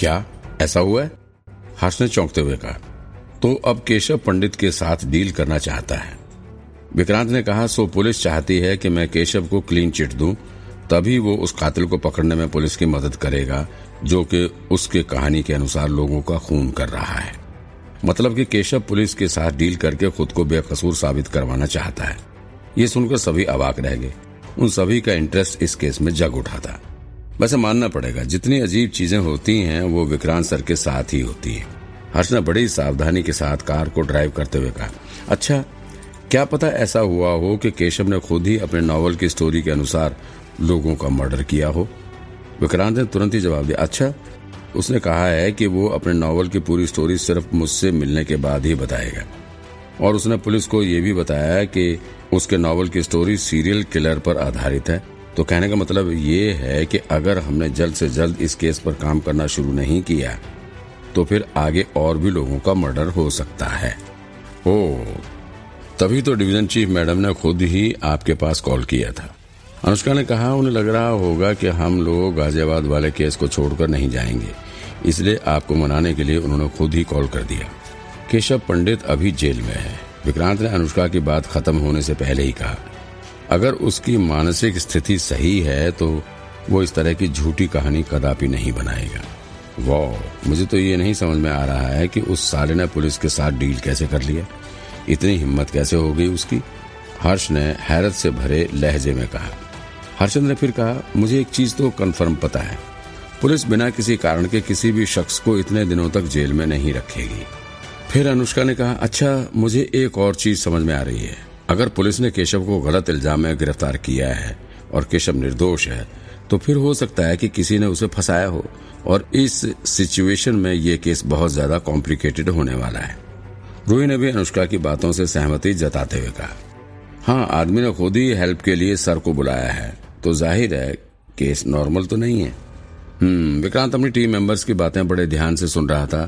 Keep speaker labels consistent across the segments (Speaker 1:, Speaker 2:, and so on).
Speaker 1: क्या? ऐसा हुआ हर्ष ने चौंकते हुए कहा तो अब केशव पंडित के साथ डील करना चाहता है। विक्रांत ने कहा, सो पुलिस चाहती है कि मैं केशव को क्लीन चिट दूँ, तभी वो उस कातिल को पकड़ने में पुलिस की मदद करेगा, जो कि उसके कहानी के अनुसार लोगों का खून कर रहा है। मतलब कि केशव पुलिस के साथ डील करके खुद को बेकसूर साबित करवाना चाहता है। ये सुनकर सभी अवाक रह गए। उन सभी का इंटरेस्ट इस केस में जग उठा था। वैसे मानना पड़ेगा, जितनी अजीब चीज़ें होती हैं, वो विक्रांत सर के साथ ही होती है। हर्ष ने बड़ी सावधानी के साथ कार को ड्राइव करते हुए कहा अच्छा क्या पता ऐसा हुआ हो कि केशव ने खुद ही अपने नॉवल की स्टोरी के अनुसार लोगों का मर्डर किया हो? विक्रांत ने तुरंत ही जवाब दिया अच्छा उसने कहा है कि वो अपने नॉवल की पूरी स्टोरी सिर्फ़ मुझसे मिलने के बाद ही बताएगा। और उसने पुलिस को ये भी बताया कि उसके नॉवल की स्टोरी सीरियल किलर पर आधारित है। तो कहने का मतलब ये है कि अगर हमने जल्द से जल्द इस केस पर काम करना शुरू नहीं किया तो फिर आगे और भी लोगों का मर्डर हो सकता है। ओ, तभी तो डिवीज़न चीफ मैडम ने खुद ही आपके पास कॉल किया था। अनुष्का ने कहा, उन्हें लग रहा होगा कि हम लोग गाजियाबाद वाले केस को छोड़कर नहीं जाएँगे। इसलिए आपको मनाने के लिए उन्होंने खुद ही कॉल कर दिया। केशव पंडित अभी जेल में है। विक्रांत ने अनुष्का की बात खत्म होने से पहले ही कहा अगर उसकी मानसिक स्थिति सही है तो वो इस तरह की झूठी कहानी कदापि नहीं बनाएगा। वाह, मुझे तो ये नहीं समझ में आ रहा है कि उस साले ने पुलिस के साथ डील कैसे कर लिया। इतनी हिम्मत कैसे हो गई उसकी? हर्ष ने हैरत से भरे लहजे में कहा। हर्षद ने फिर कहा, मुझे एक चीज़ तो कन्फर्म पता है। पुलिस बिना किसी कारण के किसी भी शख्स को इतने दिनों तक जेल में नहीं रखेगी। फिर अनुष्का ने कहा अच्छा मुझे एक और चीज़ समझ में आ रही है। अगर पुलिस ने केशव को गलत इल्ज़ाम में गिरफ़्तार किया है और केशव निर्दोष है तो फिर हो सकता है कि किसी ने उसे फंसाया हो और इस सिचुएशन में ये केस बहुत ज़्यादा कॉम्प्लिकेटेड होने वाला है। रूही ने भी अनुष्का की बातों से सहमति जताते हुए कहा हाँ आदमी ने खुद ही हेल्प के लिए सर को बुलाया है तो ज़ाहिर है केस नॉर्मल तो नहीं है। हम्म विक्रांत अपनी टीम मेंबर्स की बातें बड़े ध्यान से सुन रहा था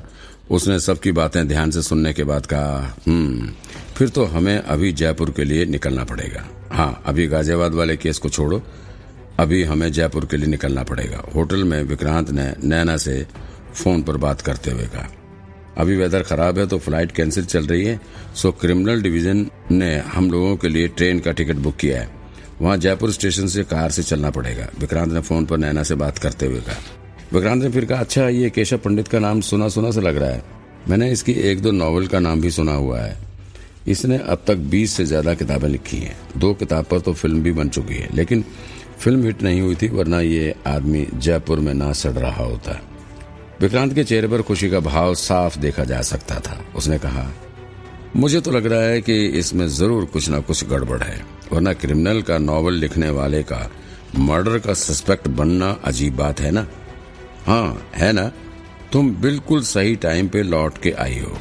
Speaker 1: उसने सबकी बातें ध्यान से सुनने के बाद कहा हम्म फिर तो हमें अभी जयपुर के लिए निकलना पड़ेगा। हाँ अभी गाजियाबाद वाले केस को छोड़ो। अभी हमें जयपुर के लिए निकलना पड़ेगा। होटल में विक्रांत ने नैना से फ़ोन पर बात करते हुए कहा, अभी वेदर खराब है तो फ़्लाइट कैंसिल चल रही है, सो क्रिमिनल डिवीज़न ने हम लोगों के लिए ट्रेन का टिकट बुक किया है। वहाँ जयपुर स्टेशन से कार से चलना पड़ेगा। विक्रांत ने फ़ोन पर नैना से बात करते हुए कहा विक्रांत ने फिर कहा अच्छा ये केशव पंडित का नाम सुना सुना से लग रहा है। मैंने इसकी एक दो नॉवल का नाम भी सुना हुआ है। इसने अब तक 20 से ज़्यादा किताबें लिखी हैं। दो किताब पर तो फ़िल्म भी बन चुकी है, लेकिन फ़िल्म हिट नहीं हुई थी, वरना ये आदमी जयपुर में ना सड़ रहा होता। विक्रांत के चेहरे पर खुशी का भाव साफ़ देखा जा सकता था। उसने कहा, मुझे तो लग रहा है कि इसमें ज़रूर कुछ न कुछ गड़बड़ है, वरना क्रिमिनल का नॉवल लिखने वाले का मर्डर का सस्पेक्ट बनना अजीब बात है ना? हाँ है ना? तुम बिल्कुल सही टाइम पे लौट के आई हो।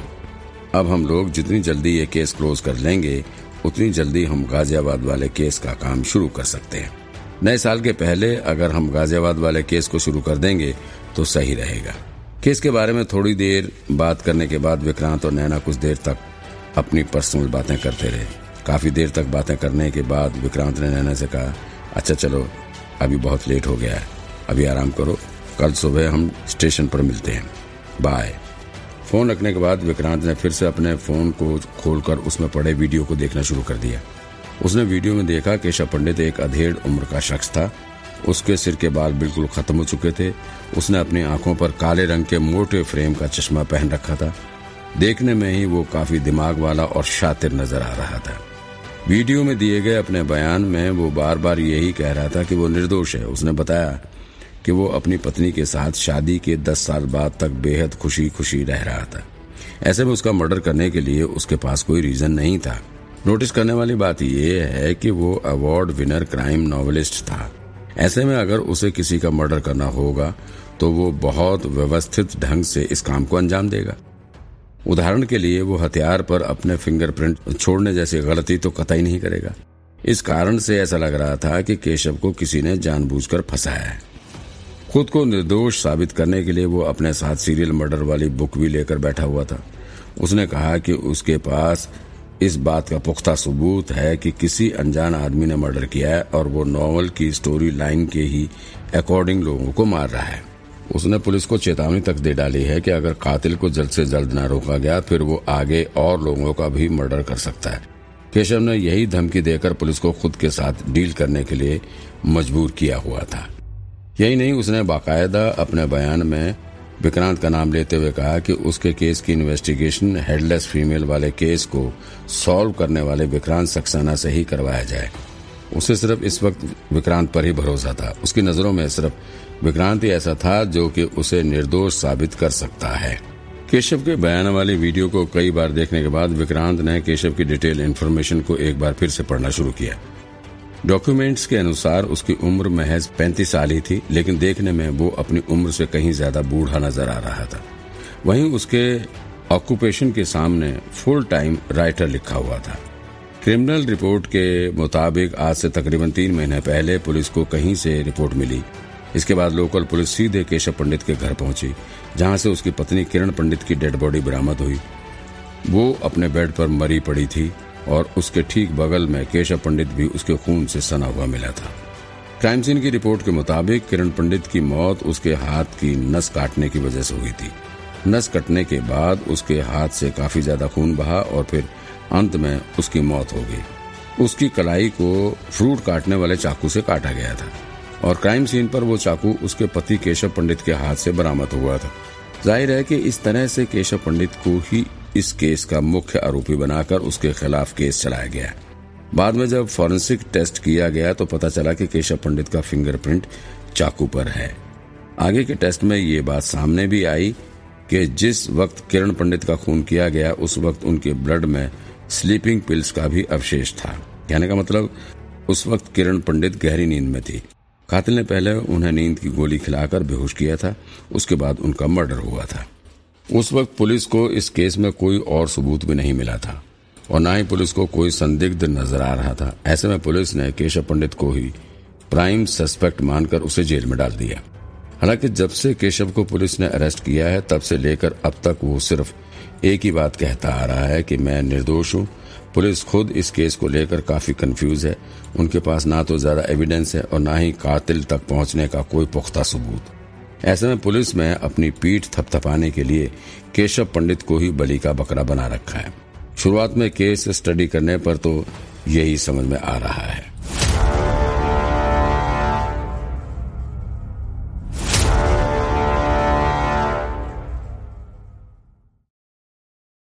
Speaker 1: अब हम लोग जितनी जल्दी ये केस क्लोज कर लेंगे, उतनी जल्दी हम गाजियाबाद वाले केस का काम शुरू कर सकते हैं। नए साल के पहले अगर हम गाजियाबाद वाले केस को शुरू कर देंगे तो सही रहेगा। केस के बारे में थोड़ी देर बात करने के बाद विक्रांत और नैना कुछ देर तक अपनी पर्सनल बातें करते रहे। काफ़ी देर तक बातें करने के बाद विक्रांत ने नैना से कहा अच्छा चलो, अभी बहुत लेट हो गया है। अभी आराम करो कल सुबह हम स्टेशन पर मिलते हैं। बाय। फ़ोन रखने के बाद विक्रांत ने फिर से अपने फ़ोन को खोलकर उसमें पड़े वीडियो को देखना शुरू कर दिया। उसने वीडियो में देखा केशव पंडित एक अधेड़ उम्र का शख्स था। उसके सिर के बाल बिल्कुल खत्म हो चुके थे। उसने अपनी आँखों पर काले रंग के मोटे फ्रेम का चश्मा पहन रखा था। देखने में ही वो काफ़ी दिमाग वाला और शातिर नज़र आ रहा था। वीडियो में दिए गए अपने बयान में वो बार बार यही कह रहा था कि वो निर्दोष है। उसने बताया कि वो अपनी पत्नी के साथ शादी के दस साल बाद तक बेहद खुशी खुशी रह रहा था। ऐसे में उसका मर्डर करने के लिए उसके पास कोई रीजन नहीं था। नोटिस करने वाली बात यह है कि वो अवार्ड विनर क्राइम नॉवलिस्ट था। ऐसे में अगर उसे किसी का मर्डर करना होगा तो वो बहुत व्यवस्थित ढंग से इस काम को अंजाम देगा। उदाहरण के लिए वो हथियार पर अपने फिंगरप्रिंट छोड़ने जैसी गलती तो कतई नहीं करेगा। इस कारण से ऐसा लग रहा था कि केशव को किसी ने जानबूझकर फंसाया है। खुद को निर्दोष साबित करने के लिए वो अपने साथ सीरियल मर्डर वाली बुक भी लेकर बैठा हुआ था। उसने कहा कि उसके पास इस बात का पुख्ता सबूत है कि किसी अनजान आदमी ने मर्डर किया है और वो नॉवल की स्टोरी लाइन के ही अकॉर्डिंग लोगों को मार रहा है। उसने पुलिस को चेतावनी तक दे डाली है कि अगर कातिल को जल्द से जल्द न रोका गया, फिर वो आगे और लोगों का भी मर्डर कर सकता है। केशव ने यही धमकी देकर पुलिस को खुद के साथ डील करने के लिए मजबूर किया हुआ था। यही नहीं, उसने बाकायदा अपने बयान में विक्रांत का नाम लेते हुए कहा कि उसके केस की इन्वेस्टिगेशन हेडलेस फीमेल वाले केस को सॉल्व करने वाले विक्रांत सक्सेना से ही करवाया जाए। उसे सिर्फ़ इस वक्त विक्रांत पर ही भरोसा था। उसकी नज़रों में सिर्फ़ विक्रांत ही ऐसा था जो कि उसे निर्दोष साबित कर सकता है। केशव के बयान वाली वीडियो को कई बार देखने के बाद विक्रांत ने केशव की डिटेल इन्फॉर्मेशन को एक बार फिर से पढ़ना शुरू किया। डॉक्यूमेंट्स के अनुसार उसकी उम्र महज पैंतीस साल ही थी, लेकिन देखने में वो अपनी उम्र से कहीं ज़्यादा बूढ़ा नज़र आ रहा था। वहीं उसके ऑक्यूपेशन के सामने फुल टाइम राइटर लिखा हुआ था। क्रिमिनल रिपोर्ट के मुताबिक आज से तकरीबन तीन महीने पहले पुलिस को कहीं से रिपोर्ट मिली। इसके बाद लोकल पुलिस सीधे केशव पंडित के घर पहुँची, जहाँ से उसकी पत्नी किरण पंडित की डेड बॉडी बरामद हुई। वो अपने बेड पर मरी पड़ी थी। और उसके ठीक बगल में केशव पंडित भी उसके खून से सना हुआ मिला था। क्राइम सीन की रिपोर्ट के मुताबिक किरण पंडित की मौत उसके हाथ की नस काटने की वजह से हुई थी। नस कटने के बाद उसके हाथ से काफ़ी ज़्यादा खून बहा और फिर अंत में उसकी मौत हो गई। उसकी कलाई को फ्रूट काटने वाले चाकू से काटा गया था और क्राइम सीन पर वो चाकू उसके पति केशव पंडित के हाथ से बरामद हुआ था। ज़ाहिर है कि इस तरह से केशव पंडित को ही इस केस का मुख्य आरोपी बनाकर उसके खिलाफ केस चलाया गया। बाद में जब फॉरेंसिक टेस्ट किया गया तो पता चला कि केशव पंडित का फिंगरप्रिंट चाकू पर है। आगे के टेस्ट में ये बात सामने भी आई कि जिस वक्त किरण पंडित का खून किया गया, उस वक्त उनके ब्लड में स्लीपिंग पिल्स का भी अवशेष था। कहने का मतलब उस वक्त किरण पंडित गहरी नींद में थी। कातिल ने पहले उन्हें नींद की गोली खिलाकर बेहोश किया था, उसके बाद उनका मर्डर हुआ था। उस वक्त पुलिस को इस केस में कोई और सबूत भी नहीं मिला था, और ना ही पुलिस को कोई संदिग्ध नज़र आ रहा था। ऐसे में पुलिस ने केशव पंडित को ही प्राइम सस्पेक्ट मानकर उसे जेल में डाल दिया। हालाँकि जब से केशव को पुलिस ने अरेस्ट किया है, तब से लेकर अब तक वो सिर्फ़ एक ही बात कहता आ रहा है कि मैं निर्दोष हूँ। पुलिस खुद इस केस को लेकर काफ़ी कंफ्यूज है। उनके पास ना तो ज़्यादा एविडेंस है और ना ही कातिल तक पहुँचने का कोई पुख्ता सबूत। ऐसे में पुलिस में अपनी पीठ थपथपाने के लिए केशव पंडित को ही बलि का बकरा बना रखा है। शुरुआत में केस स्टडी करने पर तो यही समझ में आ रहा है।